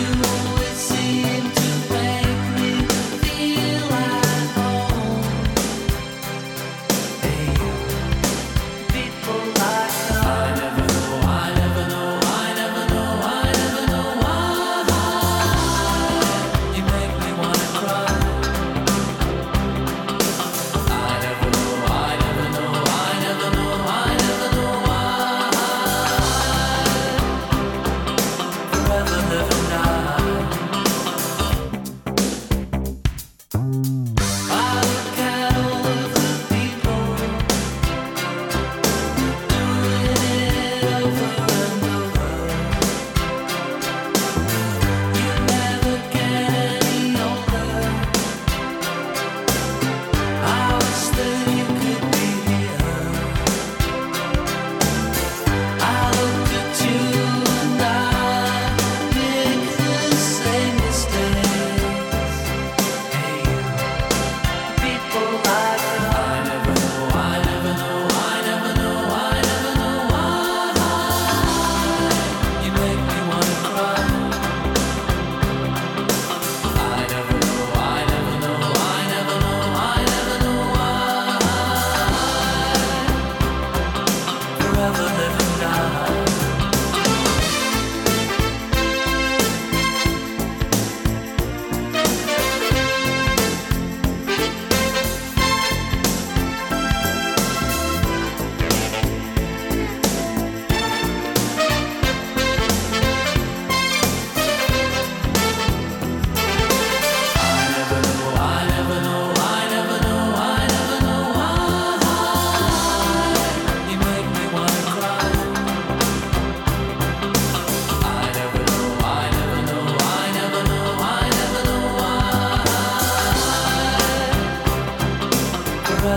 you. over.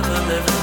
Rather live